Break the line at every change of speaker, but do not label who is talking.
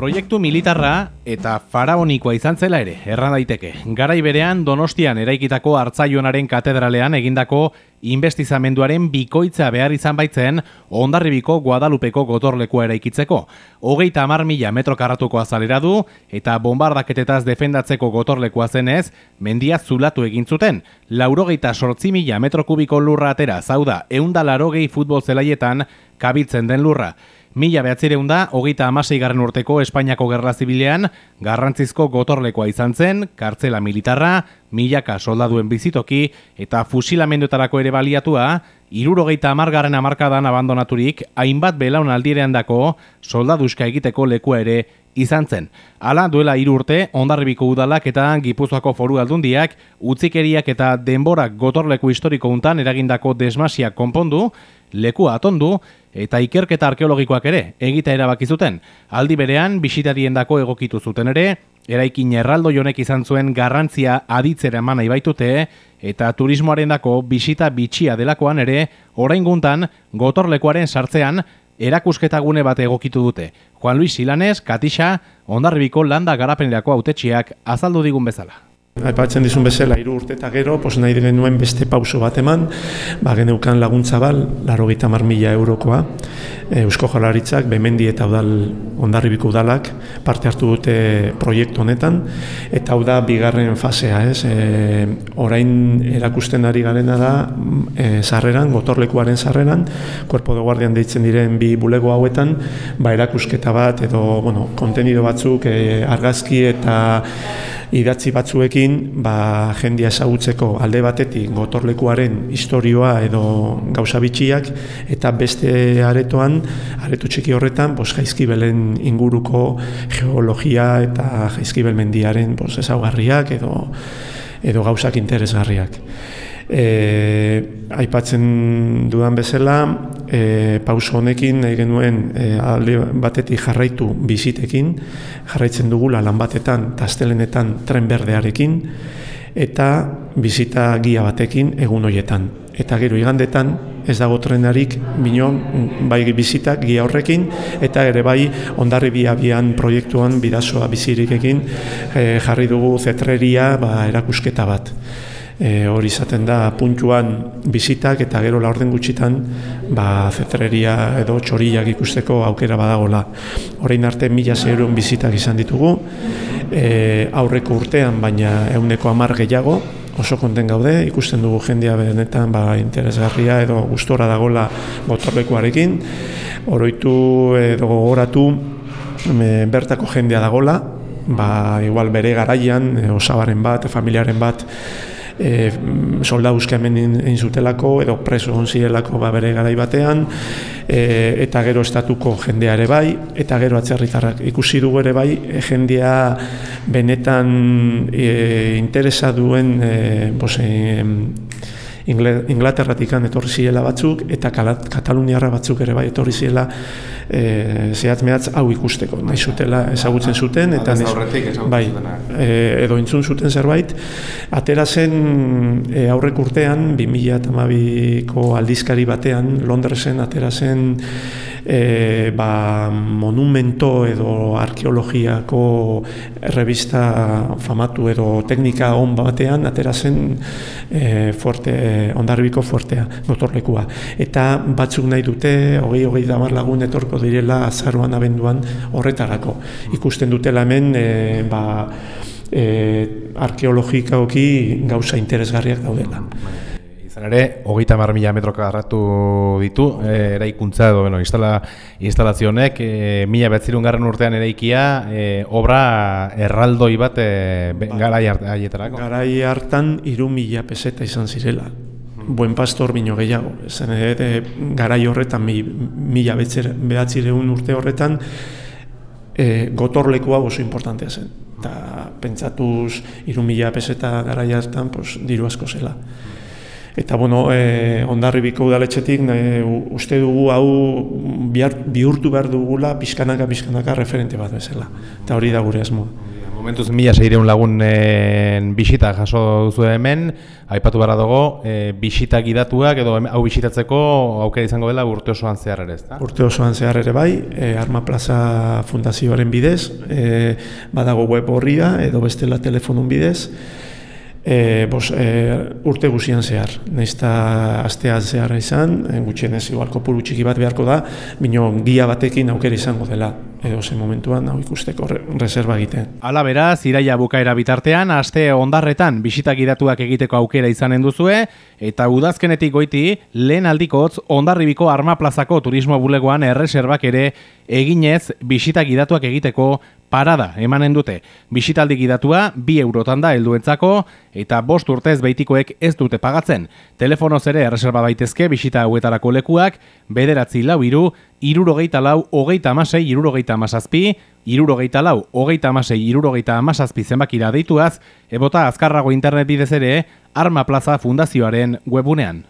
Proiektu militarra eta faraonikoa izan zela ere, erran daiteke. Garai berean Donostian eraikitako hartzaionaren katedralean egindako investizamenduaren bikoitza behar izan baitzen ondarribiko Guadalupeko gotorlekoa eraikitzeko. Hogeita amar mila metro karratuko azalera du eta bombardaketetaz defendatzeko gotorlekoa zenez, mendia zulatu egin zuten. Laurogeita sortzi mila metro kubiko lurra atera, zauda, gehi futbol zelaietan kabitzen den lurra. Mila behatzireun da, hogeita amasei garren urteko Espainiako Gerra Zibilean, garrantzizko gotorlekoa izan zen, kartzela militarra, milaka soldaduen bizitoki, eta fusilamenduetarako ere baliatua, irurogeita amargarren amarkadan abandonaturik, hainbat belaun aldirean dako, soldaduzka egiteko lekua ere izan zen. Hala duela hiru urte Hondarribiko udalak eta Gipuzkoako Foru Aldundiak utzikeriak eta denborak gotorleku historiko untan eragindako desmasia konpondu, leku atondu eta ikerketa arkeologikoak ere egita erabaki zuten. Aldi berean bisitariendako egokitu zuten ere, eraikin erraldo jonek izan zuen garrantzia aditzera eman baitute eta turismoarendako bisita bitxia delakoan ere, orain guntan gotorlekuaren sartzean erakusketa gune bat egokitu dute. Juan Luis Silanes, Katixa, Ondarribiko landa garapenerako autetxiak azaldu digun bezala.
Aipatzen dizun bezala, hiru urte eta gero, pos nahi genuen beste pauso bat eman, ba, geneukan laguntza bal, laro mila eurokoa, Eusko Jolaritzak, bemendi eta udal, ondarribiko udalak, parte hartu dute proiektu honetan, eta hau da bigarren fasea, ez? E, orain erakusten ari garena da, e, sarreran, gotorlekuaren sarreran, kuerpo de guardian deitzen diren bi bulego hauetan, ba, erakusketa bat, edo, bueno, kontenido batzuk, e, argazki eta idatzi batzuekin ba, jendia ezagutzeko alde batetik gotorlekuaren historioa edo gauza bitxiak eta beste aretoan, areto txiki horretan, bos, jaizkibelen inguruko geologia eta jaizkibel mendiaren bos, ezaugarriak edo, edo gauzak interesgarriak. E, aipatzen dudan bezala, e, pauso honekin nahi genuen e, alde batetik jarraitu bizitekin, jarraitzen dugula lan batetan, tastelenetan, tren berdearekin, eta bizita gia batekin egun hoietan. Eta gero igandetan ez dago trenarik bino bai bizitak gia horrekin eta ere bai ondarri bian proiektuan bidazoa bizirikekin e, jarri dugu zetreria ba, erakusketa bat e, hori izaten da puntuan bizitak eta gero laurden gutxitan ba, zetreria edo txoriak ikusteko aukera badagola. Horein arte mila zehurun bizitak izan ditugu, e, aurreko urtean baina euneko amar gehiago, oso konten gaude, ikusten dugu jendia benetan ba, interesgarria edo gustora dagola motorlekuarekin, oroitu edo gogoratu bertako jendea dagola, ba, igual bere garaian, e, osabaren bat, familiaren bat, e, solda hemen egin zutelako edo preso hon zirelako ba bere garai batean. E, eta gero estatuko jendea ere bai eta gero atzerritarrak ikusi dugu ere bai jendea benetan e, interesa duen e, bose, Inglaterratikan etorri ziela batzuk eta Kataluniarra batzuk ere bai etorri ziela e, zehatz mehatz hau ikusteko. Nahi zutela ezagutzen zuten eta bai, e, edo intzun zuten zerbait. Atera zen e, aurrek urtean, 2008ko aldizkari batean, Londresen atera zen e, ba, monumento edo arkeologiako revista famatu edo teknika on batean atera zen e, fuerte, ondarbiko fuertea, notorlekua. Eta batzuk nahi dute, hogei hogei damar lagun etorko direla azaruan abenduan horretarako. Ikusten dutela hemen, e, ba, e, arkeologikaoki gauza interesgarriak daudela.
Izan ere, hogeita mar mila metro karratu ditu, e, eraikuntza edo, bueno, instala, instalazionek, e, mila betzirun garren urtean eraikia, e, obra erraldoi bat e, ba, garai hartarako.
Garai hartan, iru mila peseta izan zirela. Hmm. Buen pastor bino gehiago. Zen, e, garai horretan, mi, mila behatzireun urte horretan, e, gotorlekoa oso importantea zen. Eta pentsatuz, iru mila peseta garai hartan, pues, diru asko zela. Eta bueno, eh Hondarribiko udaletxetik e, uste dugu hau bihar, bihurtu behar dugula pizkanaka pizkanaka referente bat bezala. Eta hori da gure asmoa.
Momentuz mila seireun lagunen bisita jaso duzu hemen, aipatu bara dugu, e, bisita gidatuak edo hau bisitatzeko aukera izango dela urte osoan zehar ere, ezta?
Urte osoan zehar ere bai, e, Arma Plaza Fundazioaren bidez, e, badago web horria edo bestela telefonun bidez, e, bos, e, urte guzian zehar. Neizta astea zehar izan, e, gutxienez igual kopuru txiki bat beharko da, bino gia batekin aukera izango dela edo zen momentuan hau ikusteko re, reserva egiten.
Hala beraz, iraia bukaera bitartean, aste ondarretan bisitak idatuak egiteko aukera izanen duzue, eta udazkenetik goiti, lehen aldikotz ondarribiko armaplazako turismo bulegoan erreserbak ere eginez bisitak idatuak egiteko parada emanen dute. Bisitaldi gidatua bi eurotan da helduentzako eta bost urtez beitikoek ez dute pagatzen. Telefonoz ere erreserba daitezke bisita hauetarako lekuak, bederatzi lau iru, irurogeita lau, hogeita amasei, irurogeita amasazpi, irurogeita lau, hogeita amasei, irurogeita amasazpi zenbakira deituaz, ebota azkarrago internet bidez ere, Arma Plaza Fundazioaren webunean.